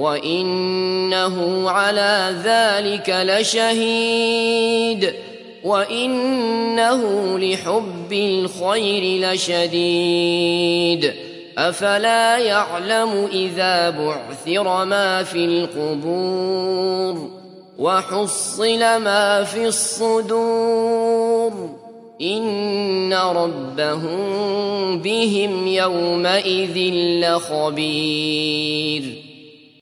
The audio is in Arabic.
وإنه على ذلك لشهيد وإنه لحب الخير لشديد أفلا يعلم إذا بعثر ما في القبور وحصل ما في الصدور إن ربهم بهم يومئذ لخبير